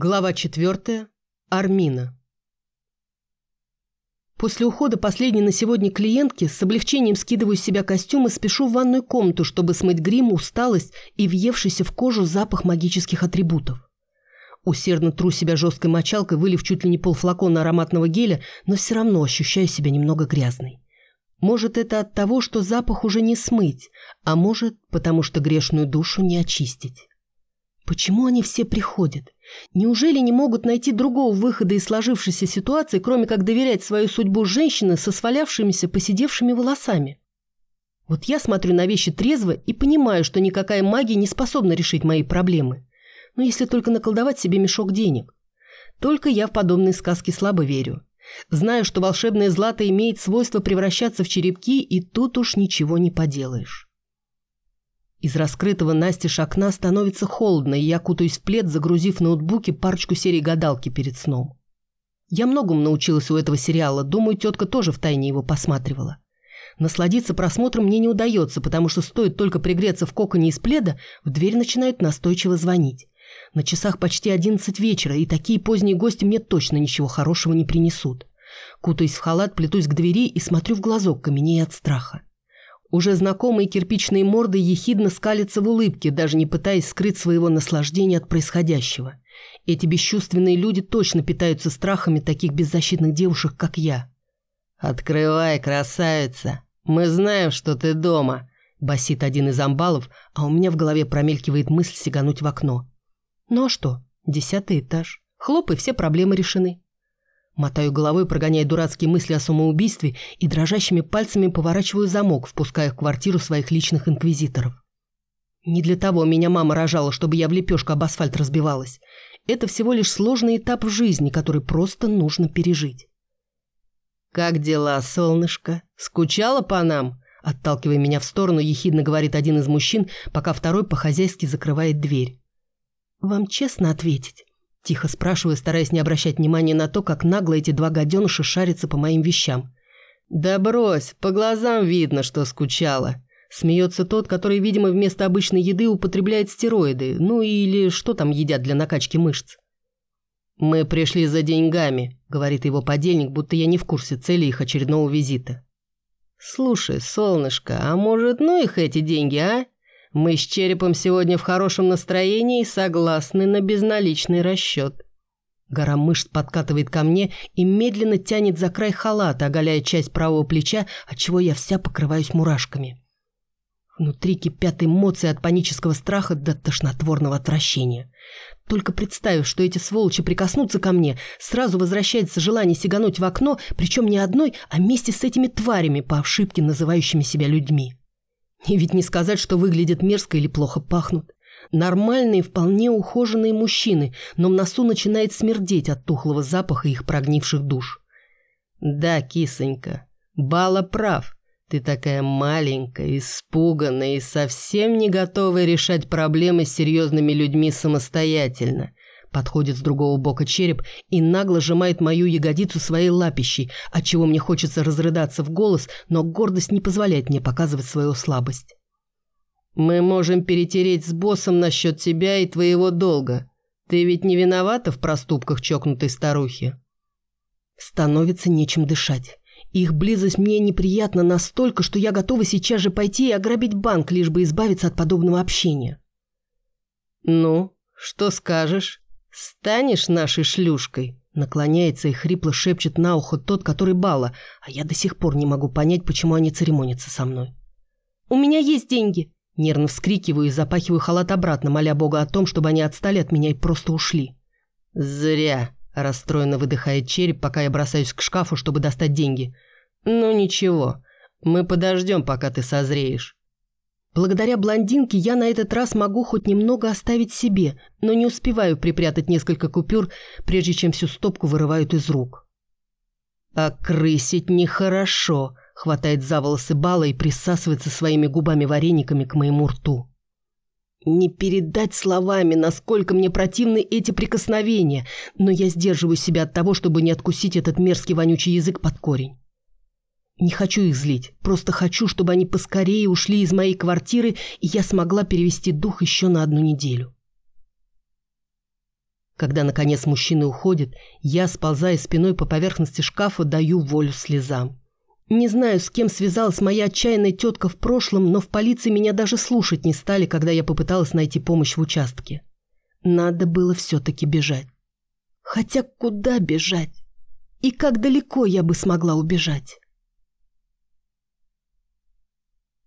Глава четвертая. Армина. После ухода последней на сегодня клиентки с облегчением скидываю с себя костюм и спешу в ванную комнату, чтобы смыть грим, усталость и въевшийся в кожу запах магических атрибутов. Усердно тру себя жесткой мочалкой, вылив чуть ли не полфлакона ароматного геля, но все равно ощущаю себя немного грязной. Может, это от того, что запах уже не смыть, а может, потому что грешную душу не очистить. Почему они все приходят? Неужели не могут найти другого выхода из сложившейся ситуации, кроме как доверять свою судьбу женщины со свалявшимися, посидевшими волосами? Вот я смотрю на вещи трезво и понимаю, что никакая магия не способна решить мои проблемы. Но если только наколдовать себе мешок денег. Только я в подобные сказки слабо верю. Знаю, что волшебное злато имеет свойство превращаться в черепки, и тут уж ничего не поделаешь. Из раскрытого настежь окна становится холодно, и я кутаюсь в плед, загрузив в ноутбуке парочку серий гадалки перед сном. Я многому научилась у этого сериала, думаю, тетка тоже втайне его посматривала. Насладиться просмотром мне не удается, потому что стоит только пригреться в коконе из пледа, в дверь начинают настойчиво звонить. На часах почти одиннадцать вечера, и такие поздние гости мне точно ничего хорошего не принесут. Кутаюсь в халат, плетусь к двери и смотрю в глазок, каменея от страха. Уже знакомые кирпичные морды ехидно скалятся в улыбке, даже не пытаясь скрыть своего наслаждения от происходящего. Эти бесчувственные люди точно питаются страхами таких беззащитных девушек, как я. «Открывай, красавица! Мы знаем, что ты дома!» – басит один из амбалов, а у меня в голове промелькивает мысль сигануть в окно. «Ну а что? Десятый этаж. Хлоп, и все проблемы решены». Мотаю головой, прогоняя дурацкие мысли о самоубийстве и дрожащими пальцами поворачиваю замок, впуская в квартиру своих личных инквизиторов. Не для того меня мама рожала, чтобы я в лепешку об асфальт разбивалась. Это всего лишь сложный этап в жизни, который просто нужно пережить. «Как дела, солнышко? Скучала по нам?» Отталкивая меня в сторону, ехидно говорит один из мужчин, пока второй по-хозяйски закрывает дверь. «Вам честно ответить?» Тихо спрашиваю, стараясь не обращать внимания на то, как нагло эти два гаденыша шарятся по моим вещам. «Да брось, по глазам видно, что скучала». Смеется тот, который, видимо, вместо обычной еды употребляет стероиды, ну или что там едят для накачки мышц. «Мы пришли за деньгами», — говорит его подельник, будто я не в курсе цели их очередного визита. «Слушай, солнышко, а может, ну их эти деньги, а? Мы с Черепом сегодня в хорошем настроении и согласны на безналичный расчет». Гора мышц подкатывает ко мне и медленно тянет за край халата, оголяя часть правого плеча, отчего я вся покрываюсь мурашками. Внутри кипят эмоции от панического страха до тошнотворного отвращения. Только представив, что эти сволочи прикоснутся ко мне, сразу возвращается желание сигануть в окно, причем не одной, а вместе с этими тварями, по ошибке называющими себя людьми. И ведь не сказать, что выглядят мерзко или плохо пахнут. Нормальные, вполне ухоженные мужчины, но в носу начинает смердеть от тухлого запаха их прогнивших душ. «Да, кисонька, Бала прав. Ты такая маленькая, испуганная и совсем не готовая решать проблемы с серьезными людьми самостоятельно. Подходит с другого бока череп и нагло сжимает мою ягодицу своей лапищей, отчего мне хочется разрыдаться в голос, но гордость не позволяет мне показывать свою слабость. «Мы можем перетереть с боссом насчет тебя и твоего долга. Ты ведь не виновата в проступках чокнутой старухи?» Становится нечем дышать. Их близость мне неприятна настолько, что я готова сейчас же пойти и ограбить банк, лишь бы избавиться от подобного общения. «Ну, что скажешь?» «Станешь нашей шлюшкой?» Наклоняется и хрипло шепчет на ухо тот, который Бала, а я до сих пор не могу понять, почему они церемонятся со мной. «У меня есть деньги!» Нервно вскрикиваю и запахиваю халат обратно, моля Бога о том, чтобы они отстали от меня и просто ушли. «Зря!» – расстроенно выдыхает череп, пока я бросаюсь к шкафу, чтобы достать деньги. «Ну ничего, мы подождем, пока ты созреешь. Благодаря блондинке я на этот раз могу хоть немного оставить себе, но не успеваю припрятать несколько купюр, прежде чем всю стопку вырывают из рук. «А крысить нехорошо», — хватает за волосы Бала и присасывается своими губами-варениками к моему рту. Не передать словами, насколько мне противны эти прикосновения, но я сдерживаю себя от того, чтобы не откусить этот мерзкий вонючий язык под корень. Не хочу их злить, просто хочу, чтобы они поскорее ушли из моей квартиры, и я смогла перевести дух еще на одну неделю. Когда, наконец, мужчины уходят, я, сползая спиной по поверхности шкафа, даю волю слезам. Не знаю, с кем связалась моя отчаянная тетка в прошлом, но в полиции меня даже слушать не стали, когда я попыталась найти помощь в участке. Надо было все-таки бежать. Хотя куда бежать? И как далеко я бы смогла убежать?